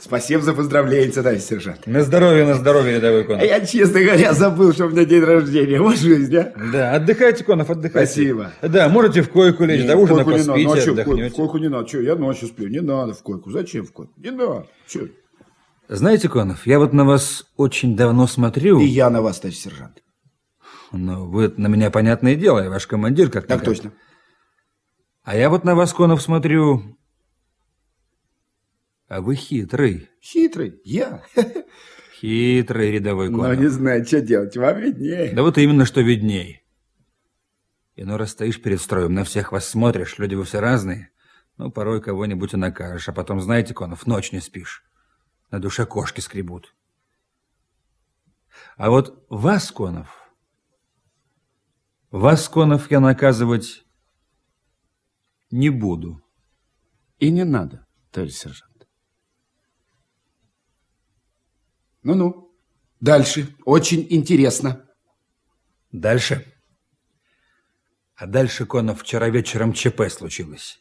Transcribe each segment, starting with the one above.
Спасибо за поздравление, товарищ сержант. На здоровье, на здоровье, рядовой Конов. А я, честно говоря, забыл, что у меня день рождения. Вот жизнь, а? Да, отдыхайте, Конов, отдыхайте. Спасибо. Да, можете в койку лечь, Нет, до ужина койку не надо. поспите, Ну, а чё, в отдохнете. в койку не надо. Что, я ночью сплю. Не надо в койку. Зачем в койку? Не надо. Чё? Знаете, Конов, я вот на вас очень давно смотрю. И я на вас, товарищ сержант. Но вы на меня, понятное дело, я ваш командир как Так точно. А я вот на вас, Конов, смотрю... А вы хитрый. Хитрый. Я? Хитрый рядовой Ну, Конов. не знаю, что делать. Вам виднее. Да вот именно, что видней. Иной раз стоишь перед строем, на всех вас смотришь, люди вы все разные. Ну, порой кого-нибудь и накажешь, а потом, знаете, Конов, ночь не спишь. На душе кошки скребут. А вот вас, Конов, вас, Конов, я наказывать не буду. И не надо, товарищ сержант. Ну-ну. Дальше. Очень интересно. Дальше. А дальше, Конов, вчера вечером ЧП случилось.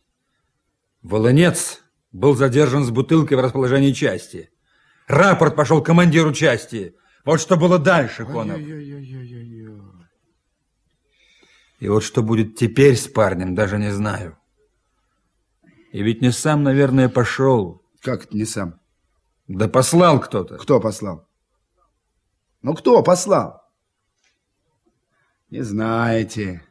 Волынец был задержан с бутылкой в расположении части. Рапорт пошел командиру части. Вот что было дальше, Конов. И вот что будет теперь с парнем, даже не знаю. И ведь не сам, наверное, пошел. Как это не сам? Да послал кто-то. Кто послал? Ну, кто послал? Не знаете.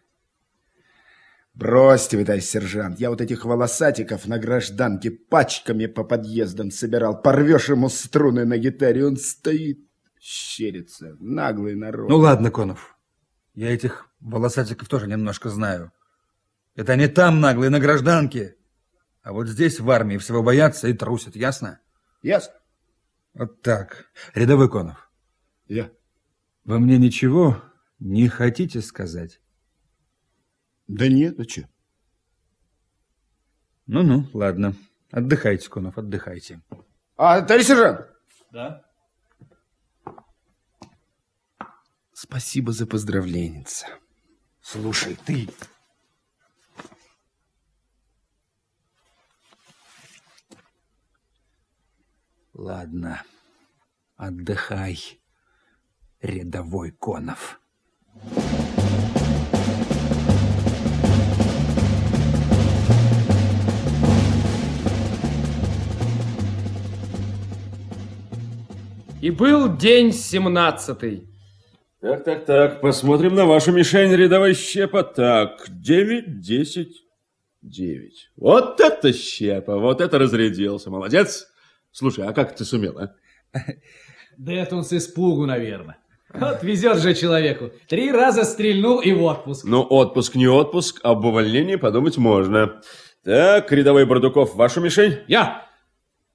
Бросьте вы, товарищ сержант. Я вот этих волосатиков на гражданке пачками по подъездам собирал. Порвешь ему струны на гитаре, он стоит, щерится. Наглый народ. Ну ладно, Конов. Я этих волосатиков тоже немножко знаю. Это они там наглые, на гражданке. А вот здесь в армии всего боятся и трусят, ясно? Ясно? Вот так. Рядовой Конов, Я. вы мне ничего не хотите сказать? Да нет, а что? Ну-ну, ладно. Отдыхайте, Конов, отдыхайте. А, товарищ сержант! Да? Спасибо за поздравленница. Слушай, ты... Ладно, отдыхай, рядовой Конов. И был день семнадцатый. Так, так, так, посмотрим на вашу мишень, рядовой щепа. Так, девять, десять, девять. Вот это щепа, вот это разрядился, молодец. Слушай, а как ты сумел, а? Да это он с испугу, наверное. Вот везет же человеку. Три раза стрельнул и в отпуск. Ну, отпуск не отпуск, об увольнении подумать можно. Так, рядовой Бардуков, вашу мишень? Я!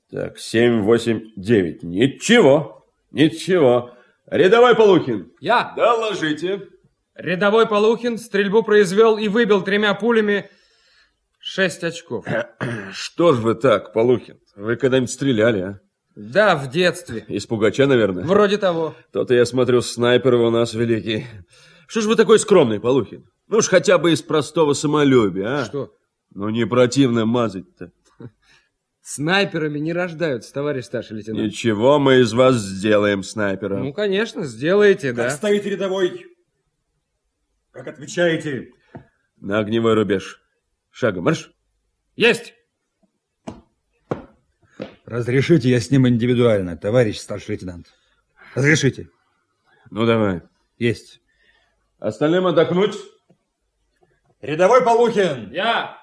Так, семь, восемь, девять. Ничего, ничего. Рядовой Полухин, Я, доложите. рядовой Полухин, стрельбу произвел и выбил тремя пулями шесть очков. Что ж вы так, Полухин? Вы когда-нибудь стреляли, а? Да, в детстве. Из пугача, наверное? Вроде того. То-то я смотрю, снайпер у нас великий. Что ж вы такой скромный, Полухин? Ну уж хотя бы из простого самолюбия, а? Что? Ну не противно мазать-то. Снайперами не рождаются, товарищ старший лейтенант. Ничего, мы из вас сделаем снайпера. Ну, конечно, сделаете, да. стоите, рядовой? Как отвечаете? На огневой рубеж. Шагом марш. Есть! Разрешите, я с ним индивидуально, товарищ старший лейтенант. Разрешите? Ну давай. Есть. Остальным отдохнуть. Рядовой Полухин! Я!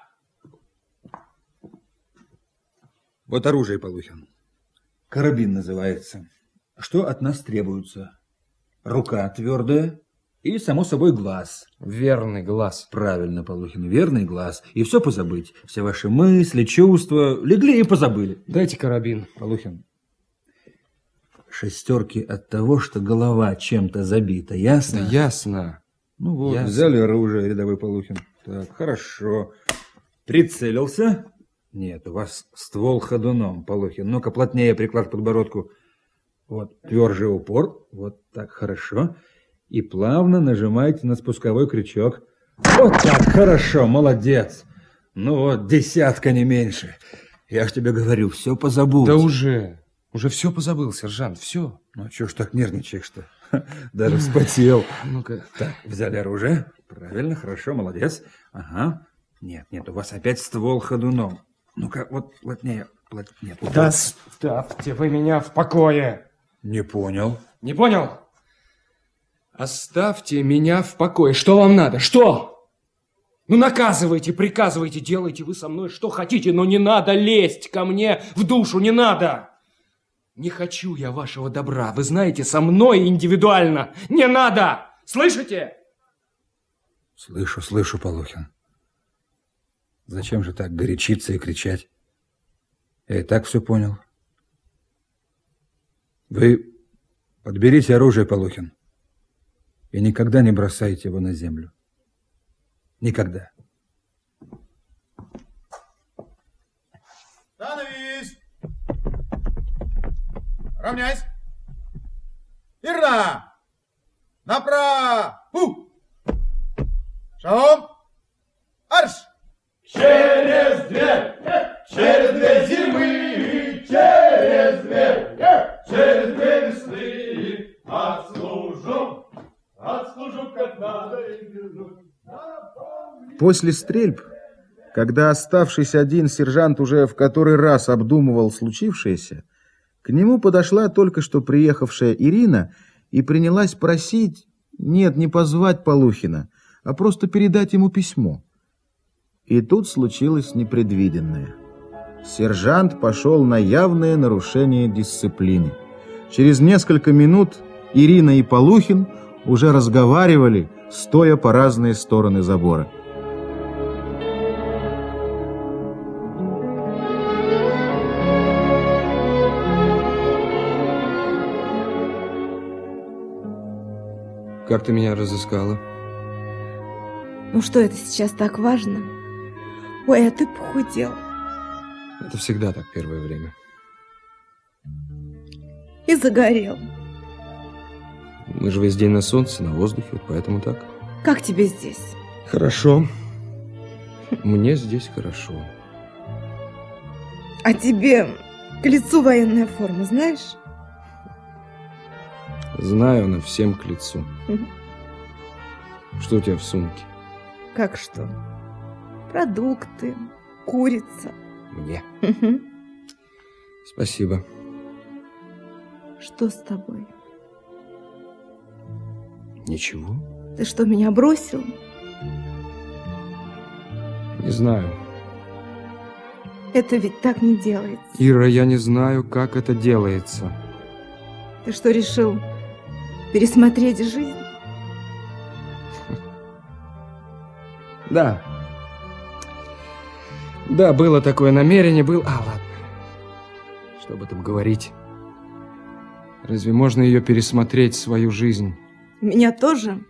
Вот оружие, Полухин. Карабин называется. Что от нас требуется? Рука твердая и, само собой, глаз. Верный глаз. Правильно, Полухин, верный глаз. И все позабыть. Все ваши мысли, чувства легли и позабыли. Дайте карабин. Полухин. Шестерки от того, что голова чем-то забита, ясно? Да ясно. Ну вот, Ясно. взяли оружие, рядовой Полухин. Так, хорошо. Прицелился? Нет, у вас ствол ходуном, Полухин. Ну-ка, плотнее приклад к подбородку. Вот, тверже упор. Вот так, хорошо. И плавно нажимайте на спусковой крючок. Вот так, хорошо, молодец. Ну вот, десятка не меньше. Я ж тебе говорю, все позабудь. Да уже. Уже все позабыл, сержант, все. Ну, чего ж так нервничаешь-то? Даже вспотел. Ну-ка. Так, взяли оружие. Правильно, хорошо, молодец. Ага. Нет, нет, у вас опять ствол ходуном. Ну-ка, вот плотнее. плотнее. Вот Да так. оставьте вы меня в покое. Не понял. Не понял? Оставьте меня в покое. Что вам надо? Что? Ну, наказывайте, приказывайте, делайте вы со мной что хотите, но не надо лезть ко мне в душу, не надо. Не хочу я вашего добра. Вы знаете, со мной индивидуально. Не надо! Слышите? Слышу, слышу, Полухин. Зачем же так горячиться и кричать? Я и так все понял. Вы подберите оружие, Полухин, и никогда не бросайте его на землю. Никогда. Становись! Равняйсь! Верно! Направо! Фу! Шагом! Арш! Через дверь! Через две После стрельб, когда оставшийся один сержант уже в который раз обдумывал случившееся, к нему подошла только что приехавшая Ирина и принялась просить, нет, не позвать Полухина, а просто передать ему письмо. И тут случилось непредвиденное. Сержант пошел на явное нарушение дисциплины. Через несколько минут Ирина и Полухин уже разговаривали, стоя по разные стороны забора. Как ты меня разыскала? Ну что это сейчас так важно? Ой, а ты похудел. Это всегда так первое время. И загорел. Мы же весь день на солнце, на воздухе, поэтому так. Как тебе здесь? Хорошо. Мне здесь хорошо. А тебе к лицу военная форма, знаешь? Знаю, она всем к лицу. Что у тебя в сумке? Как что? Продукты, курица. Мне. Спасибо. Что с тобой? Ничего. Ты что, меня бросил? Не знаю. Это ведь так не делается. Ира, я не знаю, как это делается. Ты что, решил пересмотреть жизнь? Да. Да, было такое намерение, был... А, ладно. Что об этом говорить? Разве можно ее пересмотреть, свою жизнь? Меня тоже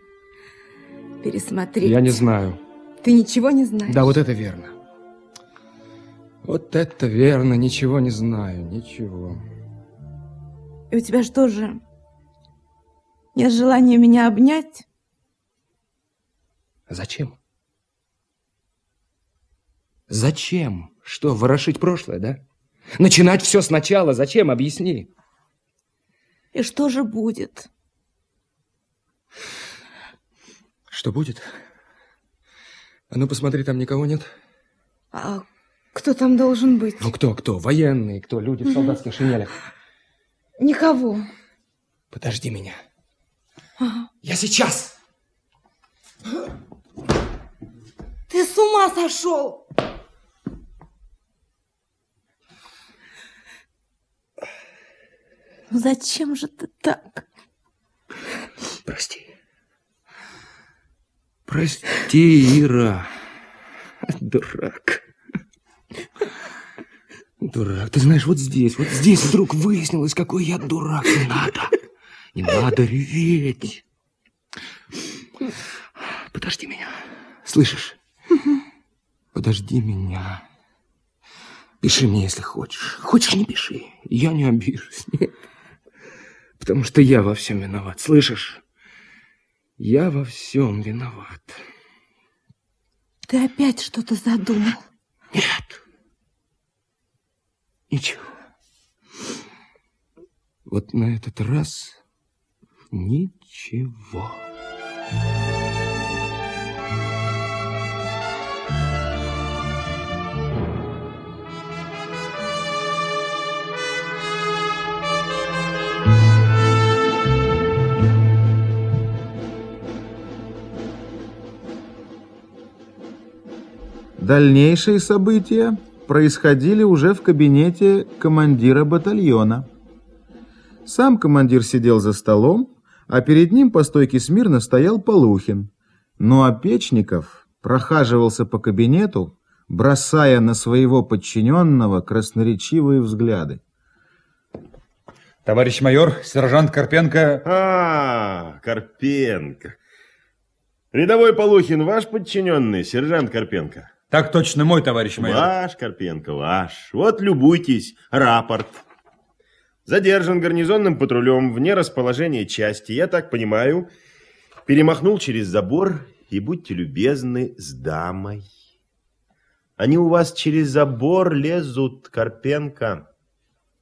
пересмотреть. Я не знаю. Ты ничего не знаешь? Да, вот это верно. Вот это верно, ничего не знаю, ничего. И у тебя что же? Нет желания меня обнять? Зачем? Зачем? Что, ворошить прошлое, да? Начинать все сначала, зачем? Объясни. И что же будет? Что будет? А ну посмотри, там никого нет. А кто там должен быть? Ну кто, кто? Военные, кто? Люди в солдатских шинелях. Никого. Подожди меня. Ага. Я сейчас! Ты с ума сошел! Ну зачем же ты так? Прости. Прости, Ира. Дурак. Дурак. Ты знаешь, вот здесь, вот здесь вдруг выяснилось, какой я дурак. Не надо. Не надо реветь. Подожди меня. Слышишь? Подожди меня. Пиши мне, если хочешь. Хочешь, не пиши. Я не обижусь. Нет. Потому что я во всем виноват. Слышишь? Я во всем виноват. Ты опять что-то задумал. Нет. Ничего. Вот на этот раз ничего. Дальнейшие события происходили уже в кабинете командира батальона. Сам командир сидел за столом, а перед ним по стойке смирно стоял Полухин. Ну а Печников прохаживался по кабинету, бросая на своего подчиненного красноречивые взгляды. Товарищ майор, сержант Карпенко... А, Карпенко. Рядовой Полухин ваш подчиненный, сержант Карпенко? Так точно мой, товарищ майор. Ваш, Карпенко, ваш. Вот любуйтесь, рапорт. Задержан гарнизонным патрулем вне расположения части, я так понимаю, перемахнул через забор и, будьте любезны, с дамой. Они у вас через забор лезут, Карпенко.